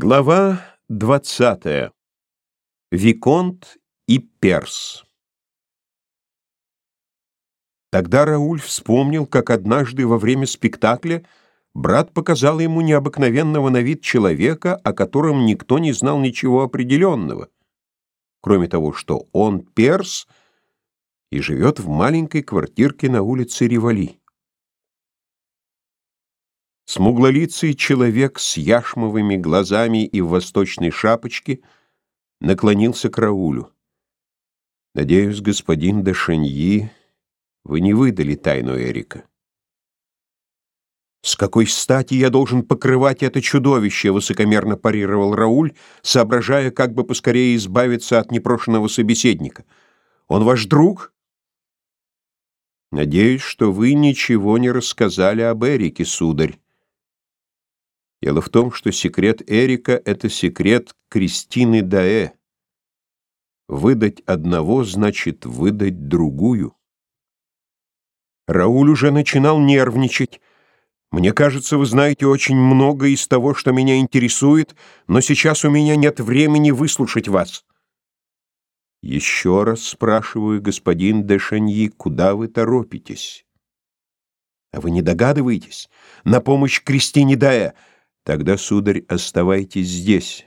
Глава двадцатая. Виконт и Перс. Тогда Рауль вспомнил, как однажды во время спектакля брат показал ему необыкновенного на вид человека, о котором никто не знал ничего определенного, кроме того, что он перс и живет в маленькой квартирке на улице Ривали. Смуглолицый человек с яшмовыми глазами и в восточной шапочке наклонился к Раулю. «Надеюсь, господин де вы не выдали тайну Эрика». «С какой стати я должен покрывать это чудовище?» — высокомерно парировал Рауль, соображая, как бы поскорее избавиться от непрошенного собеседника. «Он ваш друг?» «Надеюсь, что вы ничего не рассказали об Эрике, сударь», Дело в том, что секрет Эрика — это секрет Кристины Даэ. Выдать одного значит выдать другую. Рауль уже начинал нервничать. «Мне кажется, вы знаете очень много из того, что меня интересует, но сейчас у меня нет времени выслушать вас». «Еще раз спрашиваю, господин де Шаньи, куда вы торопитесь?» «А вы не догадываетесь? На помощь Кристине Даэ!» Тогда, сударь, оставайтесь здесь.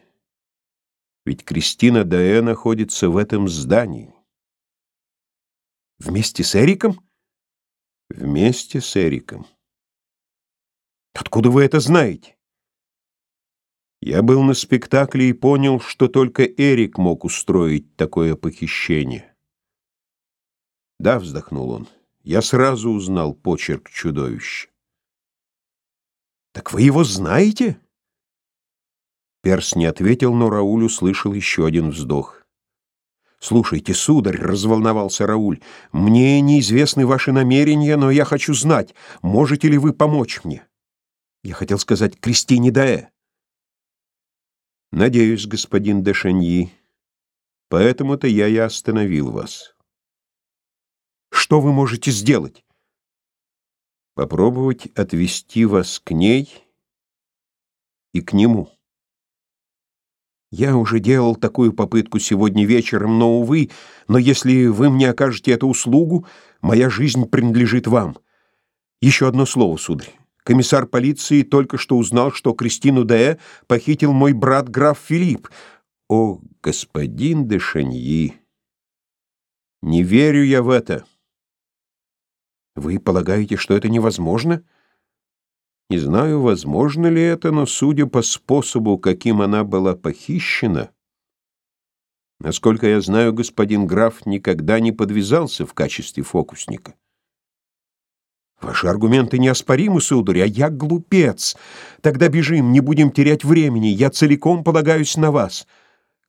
Ведь Кристина Даэ находится в этом здании. Вместе с Эриком? Вместе с Эриком. Откуда вы это знаете? Я был на спектакле и понял, что только Эрик мог устроить такое похищение. Да, вздохнул он, я сразу узнал почерк чудовища. «Так вы его знаете?» Перс не ответил, но Рауль услышал еще один вздох. «Слушайте, сударь», — разволновался Рауль, — «мне неизвестны ваши намерения, но я хочу знать, можете ли вы помочь мне?» Я хотел сказать Кристине Даэ. «Надеюсь, господин де Шаньи, поэтому-то я и остановил вас». «Что вы можете сделать?» Попробовать отвести вас к ней и к нему. Я уже делал такую попытку сегодня вечером, но, увы, но если вы мне окажете эту услугу, моя жизнь принадлежит вам. Еще одно слово, сударь. Комиссар полиции только что узнал, что Кристину Д. похитил мой брат граф Филипп. О, господин де Шаньи! Не верю я в это. Вы полагаете, что это невозможно? Не знаю, возможно ли это, но судя по способу, каким она была похищена, насколько я знаю, господин граф никогда не подвязался в качестве фокусника. Ваши аргументы неоспоримы, сударь, а я глупец. Тогда бежим, не будем терять времени, я целиком полагаюсь на вас.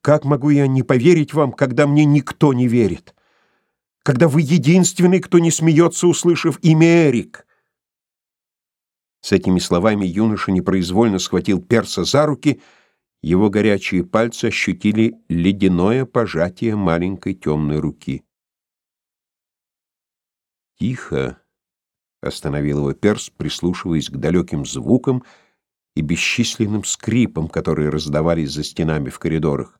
Как могу я не поверить вам, когда мне никто не верит?» Когда вы единственный, кто не смеется, услышав имя Эрик. С этими словами юноша непроизвольно схватил перса за руки, его горячие пальцы ощутили ледяное пожатие маленькой темной руки. «Тихо!» — остановил его перс, прислушиваясь к далеким звукам и бесчисленным скрипам, которые раздавались за стенами в коридорах.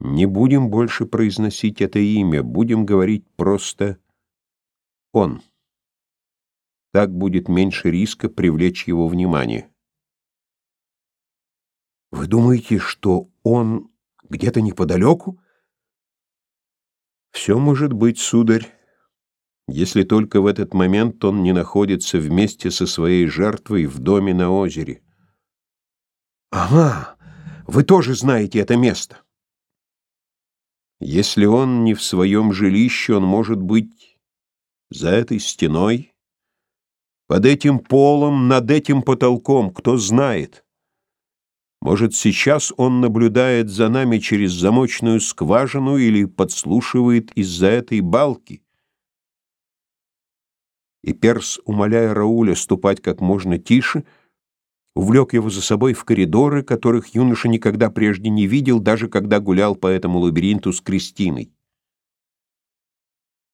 Не будем больше произносить это имя, будем говорить просто «он». Так будет меньше риска привлечь его внимание. Вы думаете, что он где-то неподалеку? Все может быть, сударь, если только в этот момент он не находится вместе со своей жертвой в доме на озере. Ага, вы тоже знаете это место. Если он не в своем жилище, он может быть за этой стеной, под этим полом, над этим потолком, кто знает. Может, сейчас он наблюдает за нами через замочную скважину или подслушивает из-за этой балки. И Перс, умоляя Рауля ступать как можно тише, — увлек его за собой в коридоры, которых юноша никогда прежде не видел, даже когда гулял по этому лабиринту с Кристиной.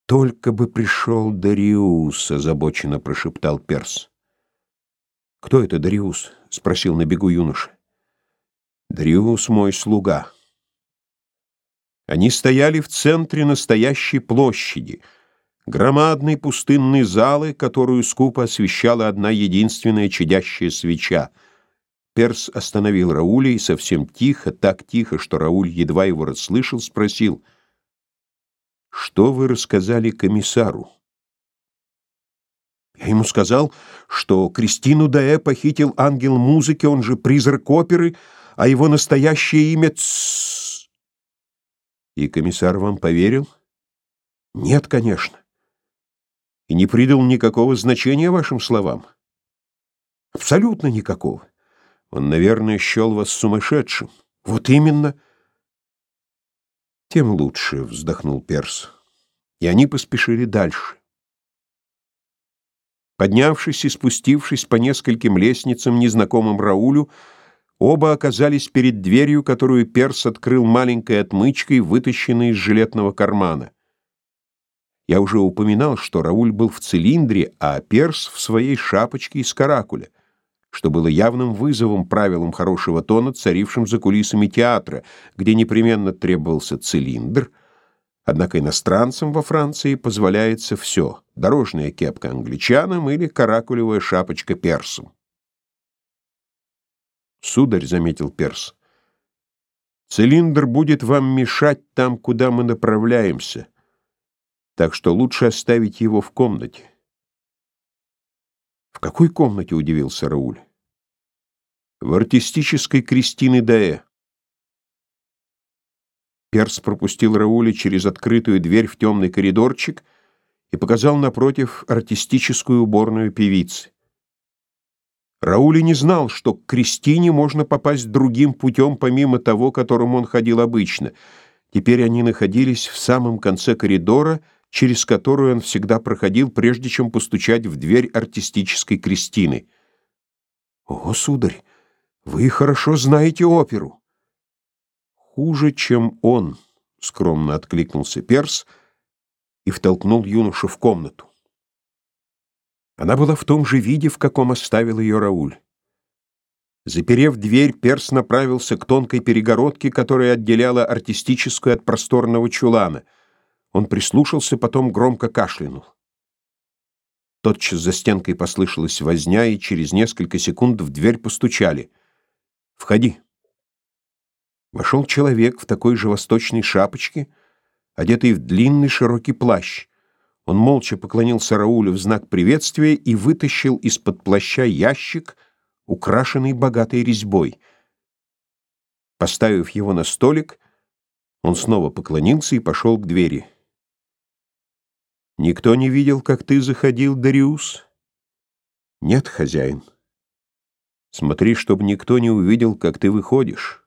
«Только бы пришел Дариус», — озабоченно прошептал Перс. «Кто это Дариус?» — спросил на бегу юноша. «Дариус мой слуга». Они стояли в центре настоящей площади, громадной пустынной залы, которую скупо освещала одна единственная чадящая свеча. Перс остановил Рауля и совсем тихо, так тихо, что Рауль едва его расслышал, спросил, «Что вы рассказали комиссару?» Я ему сказал, что Кристину Даэ похитил ангел музыки, он же призрак оперы, а его настоящее имя. И комиссар вам поверил? Нет, конечно. И не придал никакого значения вашим словам? Абсолютно никакого. Он, наверное, счел вас сумасшедшим. Вот именно. Тем лучше, вздохнул Перс. И они поспешили дальше. Поднявшись и спустившись по нескольким лестницам незнакомым Раулю, оба оказались перед дверью, которую Перс открыл маленькой отмычкой, вытащенной из жилетного кармана. Я уже упоминал, что Рауль был в цилиндре, а Перс в своей шапочке из каракуля, что было явным вызовом правилам хорошего тона, царившим за кулисами театра, где непременно требовался цилиндр — Однако иностранцам во Франции позволяется все — дорожная кепка англичанам или каракулевая шапочка персам. «Сударь», — заметил перс, — «цилиндр будет вам мешать там, куда мы направляемся, так что лучше оставить его в комнате». «В какой комнате?» — удивился Рауль. «В артистической Кристины Даэ». Перс пропустил Рауля через открытую дверь в темный коридорчик и показал напротив артистическую уборную певицы. Рауль не знал, что к Кристине можно попасть другим путем, помимо того, которым он ходил обычно. Теперь они находились в самом конце коридора, через которую он всегда проходил, прежде чем постучать в дверь артистической Кристины. «О, сударь, вы хорошо знаете оперу!» «Хуже, чем он», — скромно откликнулся Перс и втолкнул юношу в комнату. Она была в том же виде, в каком оставил ее Рауль. Заперев дверь, Перс направился к тонкой перегородке, которая отделяла артистическую от просторного чулана. Он прислушался, потом громко кашлянул. Тотчас за стенкой послышалась возня, и через несколько секунд в дверь постучали. «Входи», Вошел человек в такой же восточной шапочке, одетый в длинный широкий плащ. Он молча поклонился Раулю в знак приветствия и вытащил из-под плаща ящик, украшенный богатой резьбой. Поставив его на столик, он снова поклонился и пошел к двери. «Никто не видел, как ты заходил, Дариус?» «Нет, хозяин. Смотри, чтобы никто не увидел, как ты выходишь».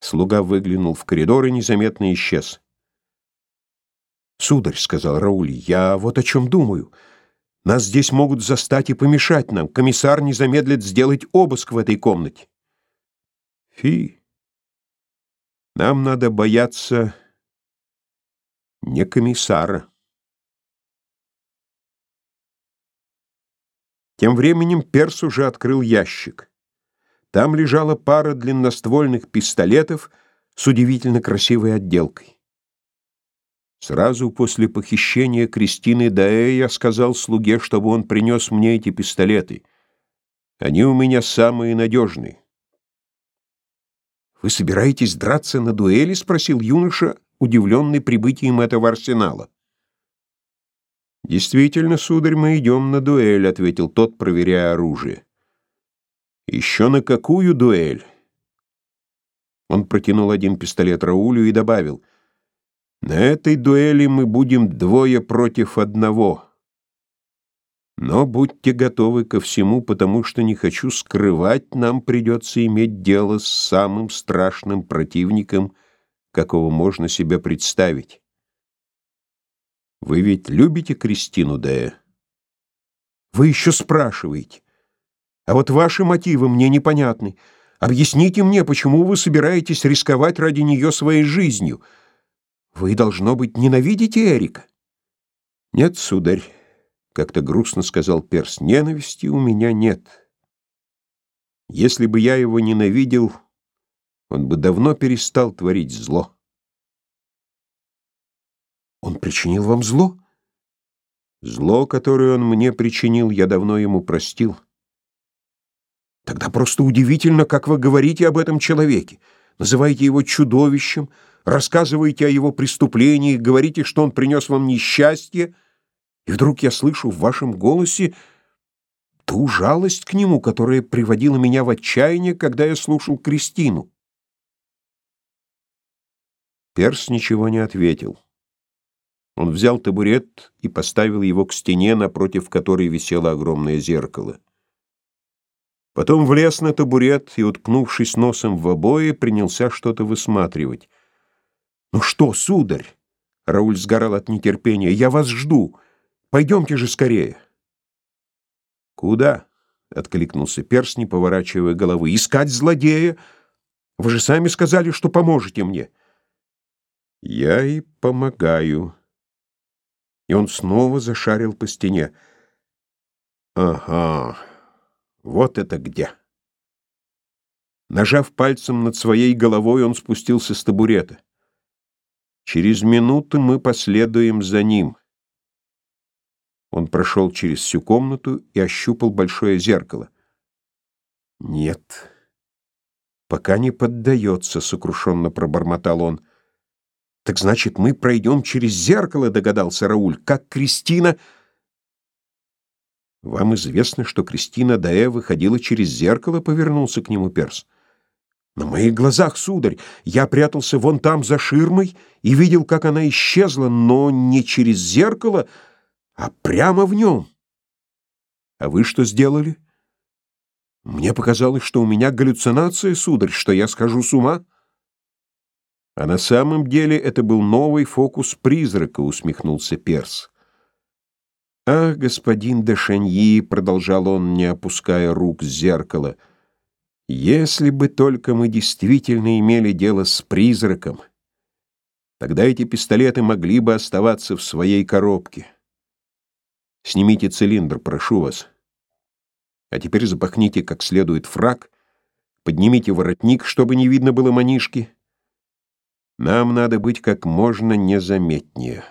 Слуга выглянул в коридор и незаметно исчез. «Сударь», — сказал Рауль, — «я вот о чем думаю. Нас здесь могут застать и помешать нам. Комиссар не замедлит сделать обыск в этой комнате». «Фи, нам надо бояться не комиссара». Тем временем Перс уже открыл ящик. Там лежала пара длинноствольных пистолетов с удивительно красивой отделкой. Сразу после похищения Кристины Даэ я сказал слуге, чтобы он принес мне эти пистолеты. Они у меня самые надежные. «Вы собираетесь драться на дуэли?» — спросил юноша, удивленный прибытием этого арсенала. «Действительно, сударь, мы идем на дуэль», — ответил тот, проверяя оружие. Еще на какую дуэль? Он протянул один пистолет Раулю и добавил, «На этой дуэли мы будем двое против одного. Но будьте готовы ко всему, потому что не хочу скрывать, нам придется иметь дело с самым страшным противником, какого можно себе представить. Вы ведь любите Кристину Дея? Вы еще спрашиваете. А вот ваши мотивы мне непонятны. Объясните мне, почему вы собираетесь рисковать ради нее своей жизнью? Вы, должно быть, ненавидите Эрика? Нет, сударь. как-то грустно сказал Перс, ненависти у меня нет. Если бы я его ненавидел, он бы давно перестал творить зло. Он причинил вам зло? Зло, которое он мне причинил, я давно ему простил. Тогда просто удивительно, как вы говорите об этом человеке. Называете его чудовищем, рассказываете о его преступлениях, говорите, что он принес вам несчастье — и вдруг я слышу в вашем голосе ту жалость к нему, которая приводила меня в отчаяние, когда я слушал Кристину. Перс ничего не ответил. Он взял табурет и поставил его к стене, напротив которой висело огромное зеркало. Потом влез на табурет и, уткнувшись носом в обои, принялся что-то высматривать. «Ну что, сударь?» — Рауль сгорал от нетерпения. «Я вас жду!» Пойдемте же скорее. Куда? откликнулся Перс, не поворачивая головы. Искать злодея. Вы же сами сказали, что поможете мне. Я и помогаю. И он снова зашарил по стене. Ага. Вот это где. Нажав пальцем над своей головой, он спустился с табурета. Через минуту мы последуем за ним. Он прошел через всю комнату и ощупал большое зеркало. «Нет, пока не поддается», — сокрушенно пробормотал он. «Так значит, мы пройдем через зеркало», — догадался Рауль. «Как Кристина...» «Вам известно, что Кристина Даэ выходила через зеркало?» — повернулся к нему Перс. «На моих глазах, сударь, я прятался вон там за ширмой и видел, как она исчезла, но не через зеркало, — а прямо в нем. А вы что сделали? Мне показалось, что у меня галлюцинация, сударь, что я схожу с ума. А на самом деле это был новый фокус призрака, усмехнулся Перс. «Ах, господин де Шаньи», — продолжал он, не опуская рук с зеркала, — «если бы только мы действительно имели дело с призраком, тогда эти пистолеты могли бы оставаться в своей коробке». Снимите цилиндр, прошу вас. А теперь запахните как следует фраг, поднимите воротник, чтобы не видно было манишки. Нам надо быть как можно незаметнее.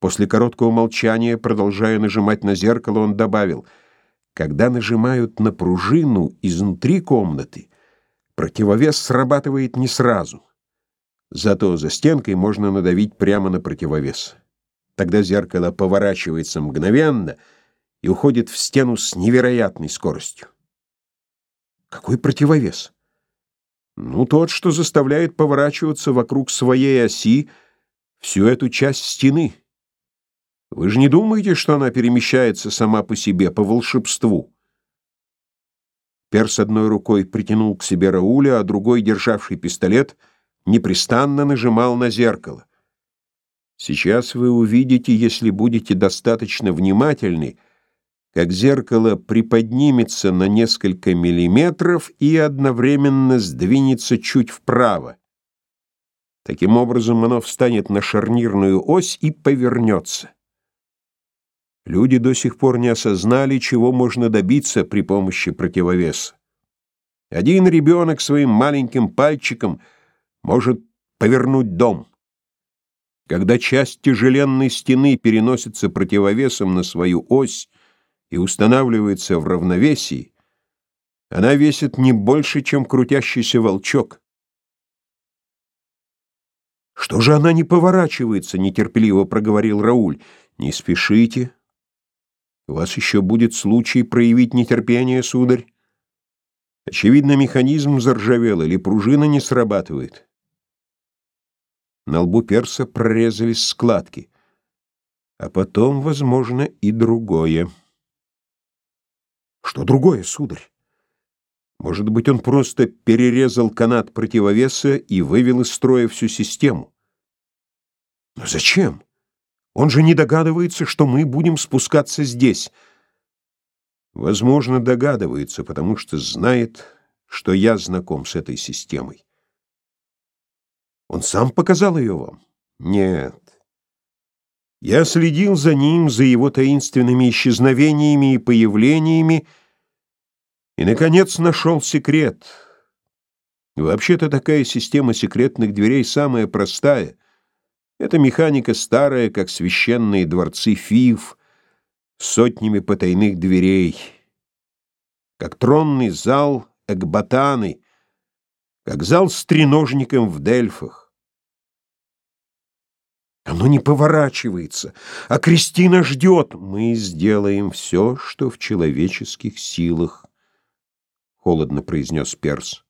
После короткого молчания, продолжая нажимать на зеркало, он добавил, когда нажимают на пружину изнутри комнаты, противовес срабатывает не сразу. Зато за стенкой можно надавить прямо на противовес. Тогда зеркало поворачивается мгновенно и уходит в стену с невероятной скоростью. Какой противовес? Ну, тот, что заставляет поворачиваться вокруг своей оси всю эту часть стены. Вы же не думаете, что она перемещается сама по себе, по волшебству? Перс одной рукой притянул к себе Рауля, а другой, державший пистолет, непрестанно нажимал на зеркало. Сейчас вы увидите, если будете достаточно внимательны, как зеркало приподнимется на несколько миллиметров и одновременно сдвинется чуть вправо. Таким образом оно встанет на шарнирную ось и повернется. Люди до сих пор не осознали, чего можно добиться при помощи противовеса. Один ребенок своим маленьким пальчиком может повернуть дом. Когда часть тяжеленной стены переносится противовесом на свою ось и устанавливается в равновесии, она весит не больше, чем крутящийся волчок. «Что же она не поворачивается?» — нетерпеливо проговорил Рауль. «Не спешите. У вас еще будет случай проявить нетерпение, сударь. Очевидно, механизм заржавел или пружина не срабатывает. На лбу перса прорезались складки. А потом, возможно, и другое. Что другое, сударь? Может быть, он просто перерезал канат противовеса и вывел из строя всю систему. Но зачем? Он же не догадывается, что мы будем спускаться здесь. Возможно, догадывается, потому что знает, что я знаком с этой системой. Он сам показал ее вам? Нет. Я следил за ним, за его таинственными исчезновениями и появлениями, и, наконец, нашел секрет. Вообще-то такая система секретных дверей самая простая. Эта механика старая, как священные дворцы Фив, с сотнями потайных дверей, как тронный зал Экбатаны, как зал с треножником в Дельфах. Оно не поворачивается, а Кристина ждет. Мы сделаем все, что в человеческих силах, — холодно произнес Перс.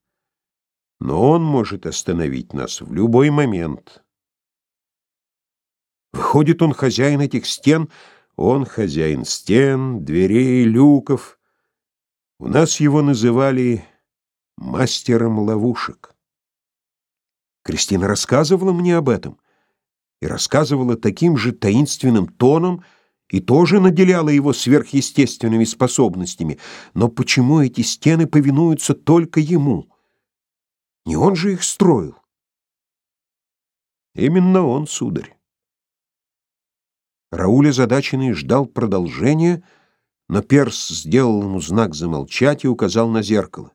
Но он может остановить нас в любой момент. Выходит, он хозяин этих стен, он хозяин стен, дверей, люков. У нас его называли мастером ловушек. Кристина рассказывала мне об этом и рассказывала таким же таинственным тоном и тоже наделяла его сверхъестественными способностями. Но почему эти стены повинуются только ему? Не он же их строил. Именно он, сударь. Рауль озадаченный ждал продолжения, но Перс сделал ему знак замолчать и указал на зеркало.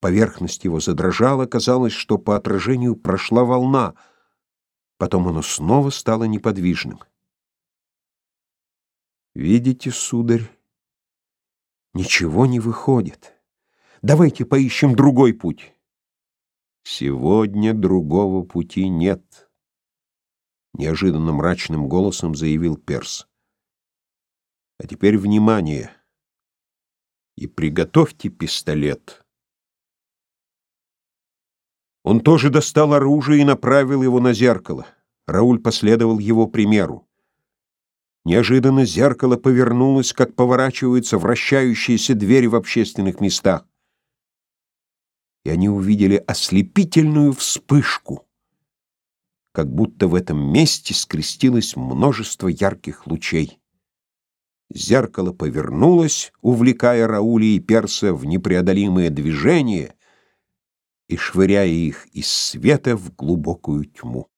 Поверхность его задрожала, казалось, что по отражению прошла волна — Потом оно снова стало неподвижным. Видите, сударь, ничего не выходит. Давайте поищем другой путь. Сегодня другого пути нет, неожиданно мрачным голосом заявил Перс. А теперь внимание. И приготовьте пистолет. Он тоже достал оружие и направил его на зеркало. Рауль последовал его примеру. Неожиданно зеркало повернулось, как поворачиваются вращающиеся двери в общественных местах. И они увидели ослепительную вспышку, как будто в этом месте скрестилось множество ярких лучей. Зеркало повернулось, увлекая Рауля и Перса в непреодолимое движение — и швыряя их из света в глубокую тьму.